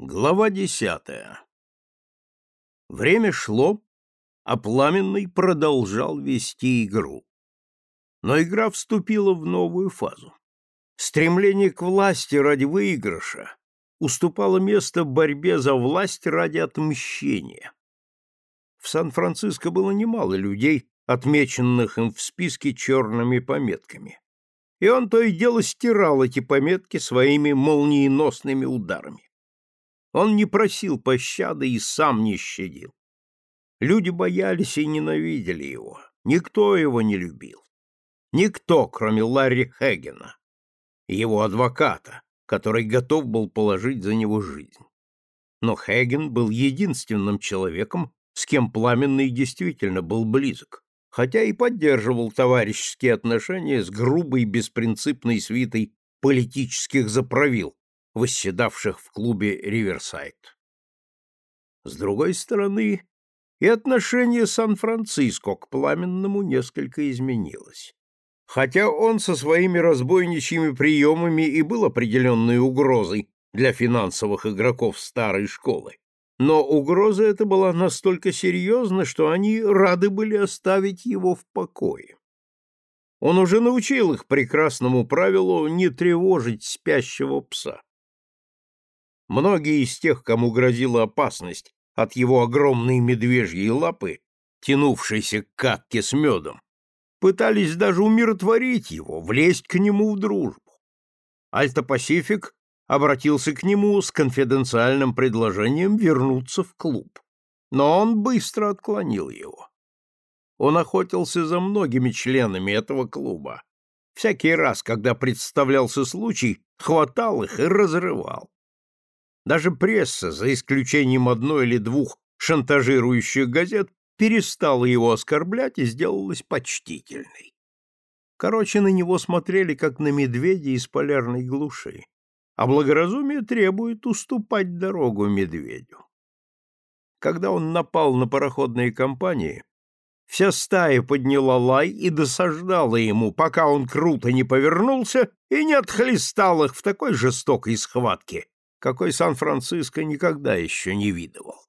Глава десятая Время шло, а Пламенный продолжал вести игру. Но игра вступила в новую фазу. Стремление к власти ради выигрыша уступало место борьбе за власть ради отмщения. В Сан-Франциско было немало людей, отмеченных им в списке черными пометками. И он то и дело стирал эти пометки своими молниеносными ударами. Он не просил пощады и сам не щадил. Люди боялись и ненавидели его. Никто его не любил. Никто, кроме Ларри Хэггена, его адвоката, который готов был положить за него жизнь. Но Хэгген был единственным человеком, с кем Пламенный действительно был близок, хотя и поддерживал товарищеские отношения с грубой беспринципной свитой политических заправил, восседавших в клубе «Риверсайд». С другой стороны, и отношение Сан-Франциско к Пламенному несколько изменилось. Хотя он со своими разбойничьими приемами и был определенной угрозой для финансовых игроков старой школы, но угроза эта была настолько серьезна, что они рады были оставить его в покое. Он уже научил их прекрасному правилу не тревожить спящего пса. Многие из тех, кому грозила опасность от его огромной медвежьей лапы, тянувшейся к катке с медом, пытались даже умиротворить его, влезть к нему в дружбу. Альта-Пасифик обратился к нему с конфиденциальным предложением вернуться в клуб, но он быстро отклонил его. Он охотился за многими членами этого клуба. Всякий раз, когда представлялся случай, хватал их и разрывал. Даже пресса, за исключением одной или двух шантажирующих газет, перестала его оскорблять и сделалась почтительной. Короче, на него смотрели как на медведя из полярной глуши, а благоразумие требует уступать дорогу медведю. Когда он напал на пароходные компании, вся стая подняла лай и досаждала ему, пока он круто не повернулся и не отхлестал их в такой жестокой схватке, какой Сан-Франциско никогда еще не видывал.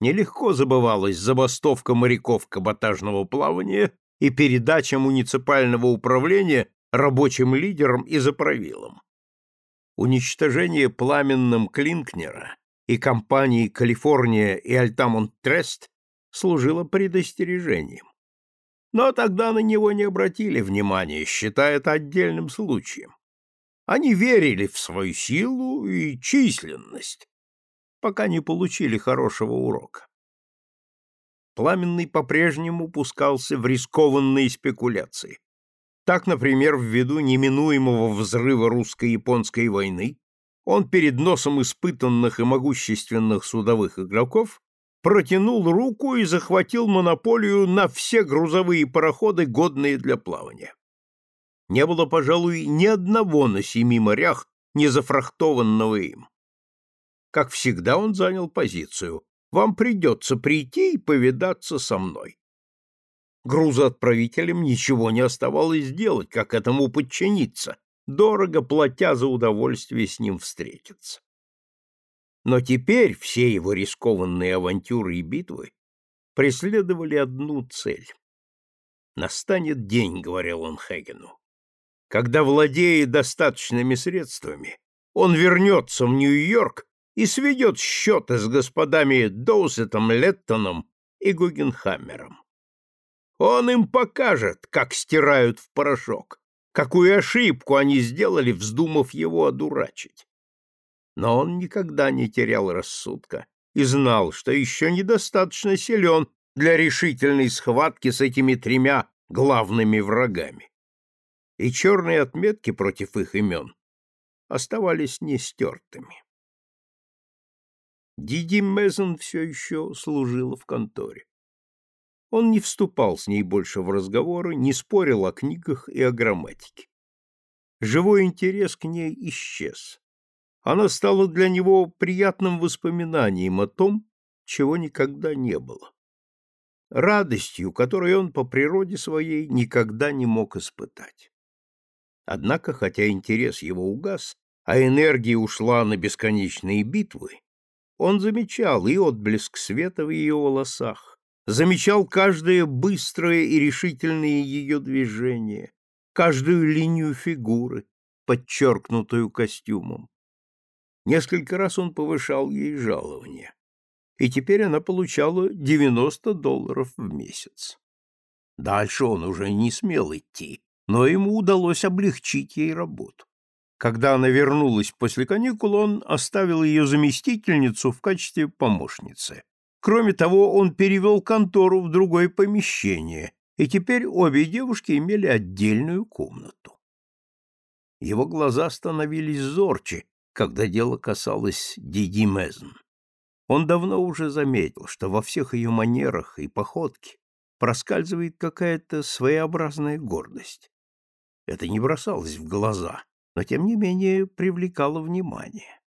Нелегко забывалась забастовка моряков каботажного плавания и передача муниципального управления рабочим лидерам и заправилам. Уничтожение пламенным Клинкнера и компании «Калифорния» и «Альтамонт Трест» служило предостережением. Но тогда на него не обратили внимания, считая это отдельным случаем. Они верили в свою силу и численность, пока не получили хорошего урока. Пламенный по-прежнему пускался в рискованные спекуляции. Так, например, ввиду неминуемого взрыва русско-японской войны он перед носом испытанных и могущественных судовых игроков протянул руку и захватил монополию на все грузовые пароходы, годные для плавания не было, пожалуй, ни одного на семи морях, не зафрахтованного им. Как всегда он занял позицию. Вам придется прийти и повидаться со мной. Грузоотправителям ничего не оставалось делать, как этому подчиниться, дорого платя за удовольствие с ним встретиться. Но теперь все его рискованные авантюры и битвы преследовали одну цель. «Настанет день», — говорил он Хэгену, когда владеет достаточными средствами, он вернется в Нью-Йорк и сведет счеты с господами Доусетом, Леттоном и Гугенхаммером. Он им покажет, как стирают в порошок, какую ошибку они сделали, вздумав его одурачить. Но он никогда не терял рассудка и знал, что еще недостаточно силен для решительной схватки с этими тремя главными врагами и черные отметки против их имен оставались нестертыми. Диди Мезон все еще служила в конторе. Он не вступал с ней больше в разговоры, не спорил о книгах и о грамматике. Живой интерес к ней исчез. Она стала для него приятным воспоминанием о том, чего никогда не было. Радостью, которой он по природе своей никогда не мог испытать. Однако, хотя интерес его угас, а энергия ушла на бесконечные битвы, он замечал и отблеск света в ее волосах, замечал каждое быстрое и решительное ее движение, каждую линию фигуры, подчеркнутую костюмом. Несколько раз он повышал ей жалование, и теперь она получала 90 долларов в месяц. Дальше он уже не смел идти, но ему удалось облегчить ей работу. Когда она вернулась после каникул, он оставил ее заместительницу в качестве помощницы. Кроме того, он перевел контору в другое помещение, и теперь обе девушки имели отдельную комнату. Его глаза становились зорче, когда дело касалось Диди Мезн. Он давно уже заметил, что во всех ее манерах и походке проскальзывает какая-то своеобразная гордость. Это не бросалось в глаза, но тем не менее привлекало внимание.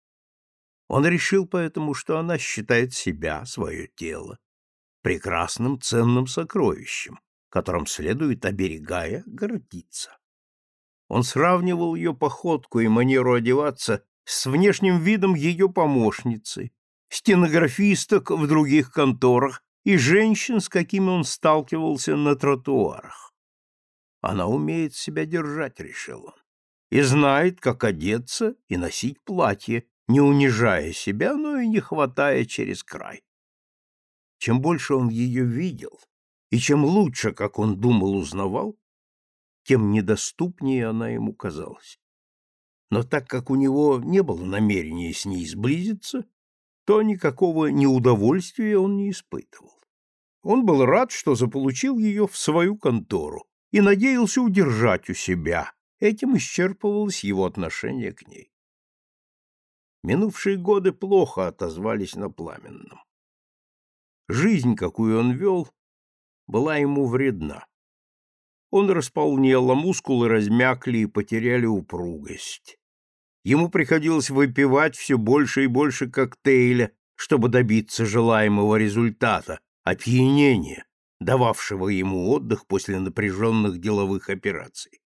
Он решил поэтому, что она считает себя, свое тело, прекрасным ценным сокровищем, которым следует, оберегая, гордиться. Он сравнивал ее походку и манеру одеваться с внешним видом ее помощницы, стенографисток в других конторах и женщин, с какими он сталкивался на тротуарах. Она умеет себя держать, решил он, и знает, как одеться и носить платье, не унижая себя, но и не хватая через край. Чем больше он ее видел, и чем лучше, как он думал, узнавал, тем недоступнее она ему казалась. Но так как у него не было намерения с ней сблизиться, то никакого неудовольствия он не испытывал. Он был рад, что заполучил ее в свою контору, и надеялся удержать у себя. Этим исчерпывалось его отношение к ней. Минувшие годы плохо отозвались на пламенном. Жизнь, какую он вел, была ему вредна. Он располнел, а мускулы размякли и потеряли упругость. Ему приходилось выпивать все больше и больше коктейля, чтобы добиться желаемого результата, опьянения, дававшего ему отдых после напряженных деловых операций.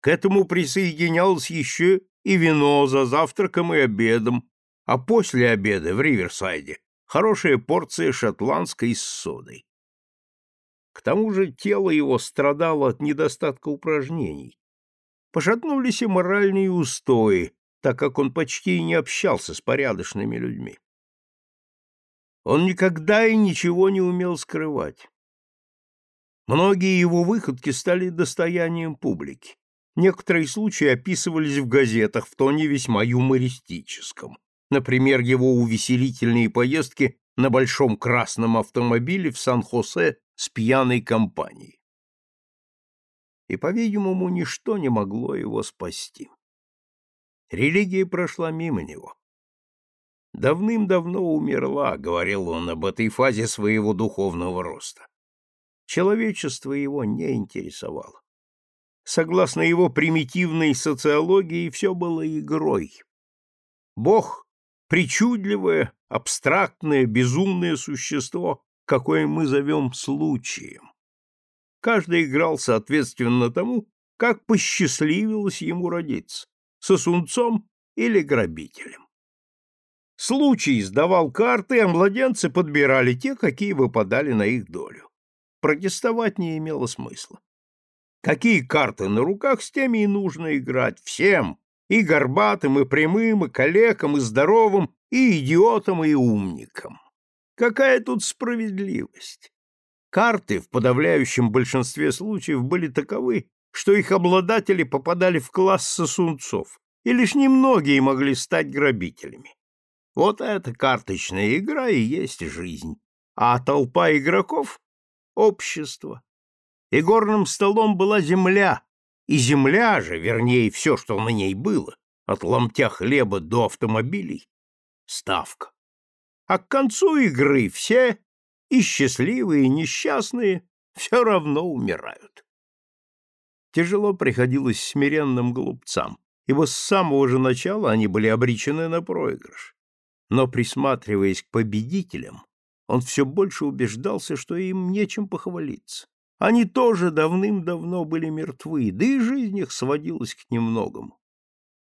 К этому присоединялось еще и вино за завтраком и обедом, а после обеда в Риверсайде хорошая порция шотландской с содой. К тому же тело его страдало от недостатка упражнений. Пошатнулись и моральные устои, так как он почти не общался с порядочными людьми. Он никогда и ничего не умел скрывать. Многие его выходки стали достоянием публики. Некоторые случаи описывались в газетах в тоне весьма юмористическом. Например, его увеселительные поездки на большом красном автомобиле в Сан-Хосе с пьяной компанией. И, по-видимому, ничто не могло его спасти. Религия прошла мимо него. Давным-давно умерла, говорил он об этой фазе своего духовного роста. Человечество его не интересовало. Согласно его примитивной социологии, все было игрой. Бог — причудливое, абстрактное, безумное существо, какое мы зовем случаем. Каждый играл соответственно тому, как посчастливилось ему родиться — сосунцом или грабителем. Случай сдавал карты, а младенцы подбирали те, какие выпадали на их долю протестовать не имело смысла. Какие карты на руках, с теми и нужно играть всем, и горбатым, и прямым, и калекам, и здоровым, и идиотам, и умникам. Какая тут справедливость? Карты в подавляющем большинстве случаев были таковы, что их обладатели попадали в класс сосунцов, и лишь немногие могли стать грабителями. Вот эта карточная игра и есть жизнь, а толпа игроков общество. И горным столом была земля, и земля же, вернее, все, что на ней было, от ломтя хлеба до автомобилей, ставка. А к концу игры все, и счастливые, и несчастные, все равно умирают. Тяжело приходилось смиренным глупцам, ибо с самого же начала они были обречены на проигрыш. Но, присматриваясь к победителям, он все больше убеждался, что им нечем похвалиться. Они тоже давным-давно были мертвы, да и жизнь их сводилась к немногому.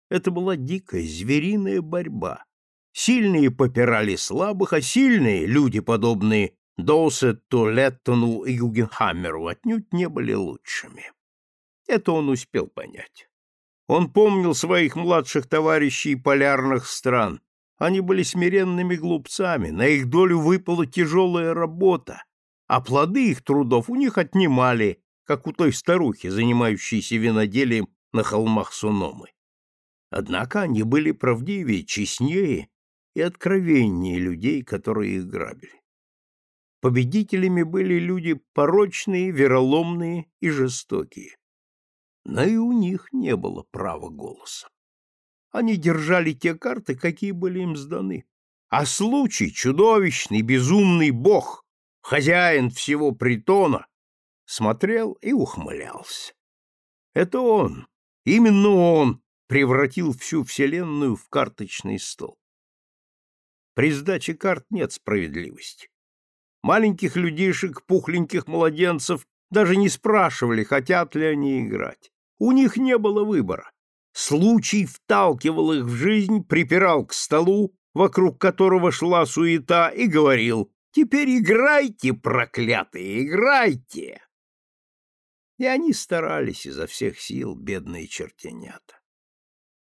Это была дикая, звериная борьба. Сильные попирали слабых, а сильные, люди, подобные Доусетту, Леттону и Югенхаммеру, отнюдь не были лучшими. Это он успел понять. Он помнил своих младших товарищей полярных стран. Они были смиренными глупцами, на их долю выпала тяжелая работа, а плоды их трудов у них отнимали, как у той старухи, занимающейся виноделием на холмах Суномы. Однако они были правдивее, честнее и откровеннее людей, которые их грабили. Победителями были люди порочные, вероломные и жестокие. Но и у них не было права голоса. Они держали те карты, какие были им сданы. А случай, чудовищный, безумный бог, хозяин всего притона, смотрел и ухмылялся. Это он, именно он, превратил всю Вселенную в карточный стол. При сдаче карт нет справедливости. Маленьких людишек, пухленьких младенцев даже не спрашивали, хотят ли они играть. У них не было выбора. Случай вталкивал их в жизнь, припирал к столу, вокруг которого шла суета, и говорил «Теперь играйте, проклятые, играйте!» И они старались изо всех сил, бедные чертенята.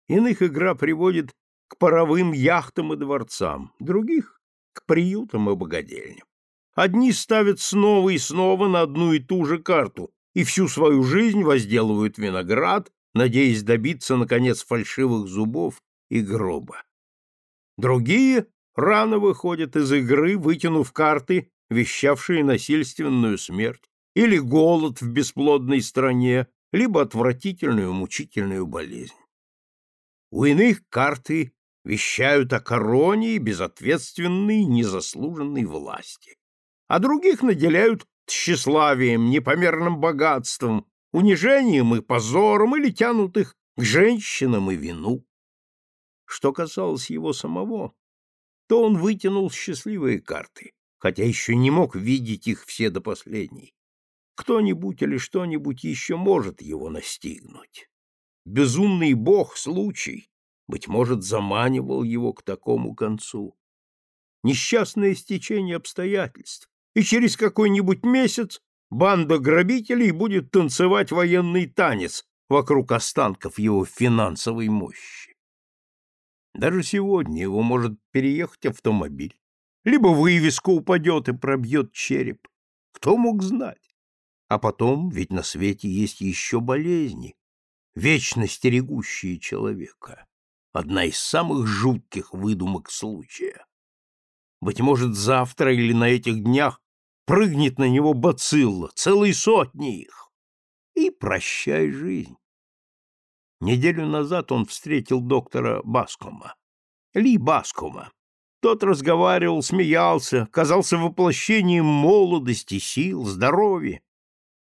Иных игра приводит к паровым яхтам и дворцам, других — к приютам и богадельням. Одни ставят снова и снова на одну и ту же карту и всю свою жизнь возделывают виноград, надеясь добиться, наконец, фальшивых зубов и гроба. Другие рано выходят из игры, вытянув карты, вещавшие насильственную смерть, или голод в бесплодной стране, либо отвратительную мучительную болезнь. У иных карты вещают о короне и безответственной, незаслуженной власти а других наделяют тщеславием, непомерным богатством, унижением и позором или тянут их к женщинам и вину. Что касалось его самого, то он вытянул счастливые карты, хотя еще не мог видеть их все до последней. Кто-нибудь или что-нибудь еще может его настигнуть. Безумный бог случай, быть может, заманивал его к такому концу. Несчастное стечение обстоятельств, и через какой-нибудь месяц банда грабителей будет танцевать военный танец вокруг останков его финансовой мощи. Даже сегодня его может переехать автомобиль, либо вывеска упадет и пробьет череп. Кто мог знать? А потом, ведь на свете есть еще болезни, вечно стерегущие человека. Одна из самых жутких выдумок случая. Быть может, завтра или на этих днях прыгнет на него бацилла, целые сотни их. И прощай жизнь. Неделю назад он встретил доктора Баскома. Ли Баскома. Тот разговаривал, смеялся, казался воплощением молодости, сил, здоровья.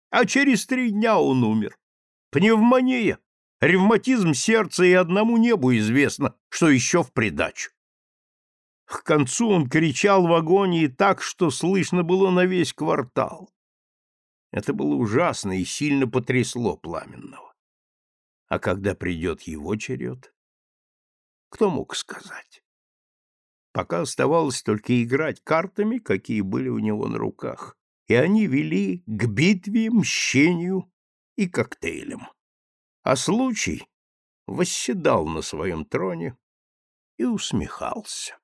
А через три дня он умер. Пневмония, ревматизм сердца и одному небу известно, что еще в придачу. К концу он кричал в агонии так, что слышно было на весь квартал. Это было ужасно и сильно потрясло Пламенного. А когда придет его черед? Кто мог сказать? Пока оставалось только играть картами, какие были у него на руках, и они вели к битве, мщению и коктейлям. А случай восседал на своем троне и усмехался.